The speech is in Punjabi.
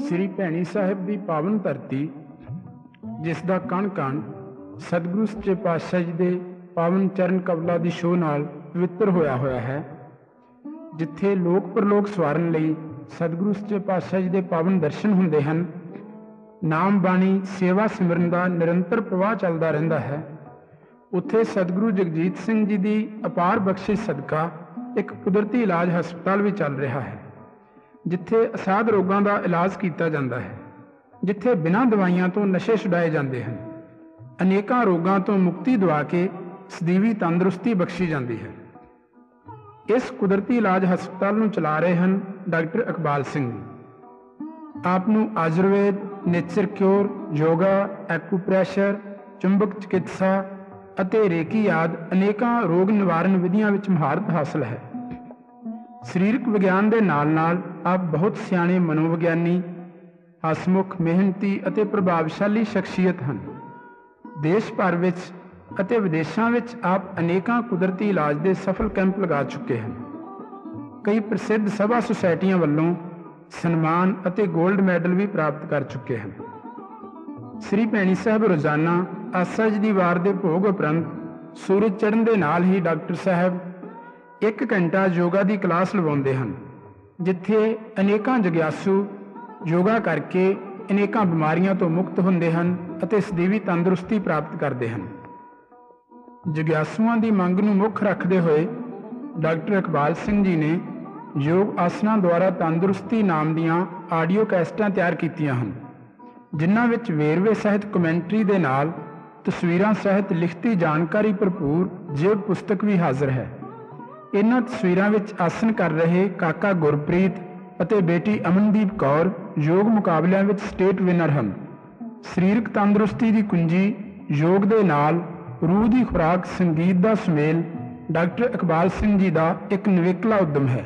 ਸ੍ਰੀ ਭੈਣੀ ਸਾਹਿਬ ਦੀ ਪਾਵਨ ਧਰਤੀ, ਜਿਸ ਦਾ ਕਣ ਕਣ ਸਤਿਗੁਰੂ ਸੱਚੇ ਪਾਤਸ਼ਾਹ ਜੀ ਦੇ ਪਾਵਨ ਚਰਨ ਕਬਲਾ ਦੀ ਸ਼ੋਅ ਨਾਲ ਪਵਿੱਤਰ ਹੋਇਆ ਹੋਇਆ ਹੈ, ਜਿੱਥੇ ਲੋਕ ਪਰਲੋਕ ਸਵਾਰਨ ਲਈ ਸਤਿਗੁਰੂ ਸੱਚੇ ਪਾਤਸ਼ਾਹ ਜੀ ਦੇ ਪਾਵਨ ਦਰਸ਼ਨ ਹੁੰਦੇ ਹਨ, ਨਾਮ ਬਾਣੀ ਸੇਵਾ ਸਿਮਰਨ ਦਾ ਨਿਰੰਤਰ ਪ੍ਰਵਾਹ ਚੱਲਦਾ ਰਹਿੰਦਾ ਹੈ। ਉੱਥੇ ਸਤਿਗੁਰੂ ਜਗਜੀਤ ਸਿੰਘ ਜੀ ਦੀ ਅਪਾਰ ਬਖਸ਼ਿਸ਼ ਸਦਕਾ ਇੱਕ ਕੁਦਰਤੀ ਇਲਾਜ ਹਸਪਤਾਲ ਵੀ ਚੱਲ ਰਿਹਾ ਹੈ, ਜਿੱਥੇ ਅਸਾਧ ਰੋਗਾਂ ਦਾ ਇਲਾਜ ਕੀਤਾ ਜਾਂਦਾ ਹੈ, ਜਿੱਥੇ ਬਿਨਾਂ ਦਵਾਈਆਂ ਤੋਂ ਨਸ਼ੇ ਛੁਡਾਏ ਜਾਂਦੇ ਹਨ। ਅਨੇਕਾਂ ਰੋਗਾਂ ਤੋਂ ਮੁਕਤੀ ਦਿਵਾ ਕੇ ਸਦੀਵੀ ਤੰਦਰੁਸਤੀ ਬਖਸ਼ੀ ਜਾਂਦੀ ਹੈ। ਇਸ ਕੁਦਰਤੀ ਇਲਾਜ ਹਸਪਤਾਲ ਨੂੰ ਚਲਾ ਰਹੇ ਹਨ ਡਾਕਟਰ ਇਕਬਾਲ ਸਿੰਘ ਆਪ ਨੂੰ Ayurveda, nature cure yoga acupressure ਚੁੰਬਕ ਚਿਕਿਤਸਾ ਅਤੇ ਰੇਕੀ ਆਦ ਅਨੇਕਾਂ ਰੋਗ ਨਿਵਾਰਨ ਵਿਧੀਆਂ ਵਿੱਚ ਮਹਾਰਤ ਹਾਸਲ ਹੈ। ਸਰੀਰਕ ਵਿਗਿਆਨ ਦੇ ਨਾਲ-ਨਾਲ ਆਪ ਬਹੁਤ ਸਿਆਣੇ ਮਨੋਵਿਗਿਆਨੀ, ਹਸਮੁਖ, ਮਿਹਨਤੀ ਅਤੇ ਪ੍ਰਭਾਵਸ਼ਾਲੀ ਸ਼ਖਸੀਅਤ ਹਨ। ਦੇਸ਼ ਭਰ ਵਿੱਚ ਅਤੇ ਵਿਦੇਸ਼ਾਂ ਵਿੱਚ ਆਪ ਅਨੇਕਾਂ ਕੁਦਰਤੀ ਇਲਾਜ ਦੇ ਸਫਲ ਕੈਂਪ ਲਗਾ ਚੁੱਕੇ ਹਨ। ਕਈ ਪ੍ਰਸਿੱਧ ਸਭਾ ਸੁਸਾਇਟੀਆਂ ਵੱਲੋਂ ਸਨਮਾਨ ਅਤੇ 골ਡ ਮੈਡਲ ਵੀ ਪ੍ਰਾਪਤ ਕਰ ਚੁੱਕੇ ਹਨ। ਸ੍ਰੀ ਭੈਣੀ ਸਾਹਿਬ ਰੋਜ਼ਾਨਾ ਆਸਾ ਜੀ ਦੀ ਵਾਰ ਦੇ ਭੋਗ ਉਪਰੰਤ ਸੂਰਜ ਚੜ੍ਹਨ ਦੇ ਨਾਲ ਹੀ ਡਾਕਟਰ ਸਾਹਿਬ 1 ਘੰਟਾ ਯੋਗਾ ਦੀ ਕਲਾਸ ਲਵਾਉਂਦੇ ਹਨ, ਜਿੱਥੇ ਅਨੇਕਾਂ ਜਗਿਆਸੂ ਯੋਗਾ ਕਰਕੇ ਅਨੇਕਾਂ ਬਿਮਾਰੀਆਂ ਤੋਂ ਮੁਕਤ ਹੁੰਦੇ ਹਨ ਅਤੇ ਸਦੀਵੀ ਤੰਦਰੁਸਤੀ ਪ੍ਰਾਪਤ ਕਰਦੇ ਹਨ। ਜਗਿਆਸੂਆਂ ਦੀ ਮੰਗ ਨੂੰ ਮੁੱਖ ਰੱਖਦੇ ਹੋਏ ਡਾਕਟਰ ਇਕਬਾਲ ਸਿੰਘ ਜੀ ਨੇ ਯੋਗ ਆਸਨਾਂ ਦੁਆਰਾ ਤੰਦਰੁਸਤੀ ਨਾਮ ਦੀਆਂ ਆਡੀਓ ਕੈਸਟਾਂ ਤਿਆਰ ਕੀਤੀਆਂ ਹਨ। ਜਿਨ੍ਹਾਂ ਵਿੱਚ ਵੇਰਵੇ ਸਹਿਤ ਕਮੈਂਟਰੀ ਦੇ ਨਾਲ ਤਸਵੀਰਾਂ ਸਹਿਤ ਲਿਖਤੀ ਜਾਣਕਾਰੀ ਭਰਪੂਰ ਜੇਬ ਪੁਸਤਕ ਵੀ ਹਾਜ਼ਰ ਹੈ। ਇਹਨਾਂ ਤਸਵੀਰਾਂ ਵਿੱਚ ਆਸਨ ਕਰ ਰਹੇ ਕਾਕਾ ਗੁਰਪ੍ਰੀਤ ਅਤੇ ਬੇਟੀ ਅਮਨਦੀਪ ਕੌਰ ਯੋਗ ਮੁਕਾਬਲਿਆਂ ਵਿੱਚ ਸਟੇਟ ਵਿਨਰ ਹਨ। ਸਰੀਰਕ ਤੰਦਰੁਸਤੀ ਦੀ ਕੁੰਜੀ ਯੋਗ ਦੇ ਨਾਲ ਰੂਹ ਦੀ ਖੁਰਾਕ ਸੰਗੀਤ ਦਾ ਸੁਮੇਲ ਡਾਕਟਰ ਇਕਬਾਲ ਸਿੰਘ ਜੀ ਦਾ ਇੱਕ ਨਿਵੇਕਲਾ ਉਦਮ ਹੈ।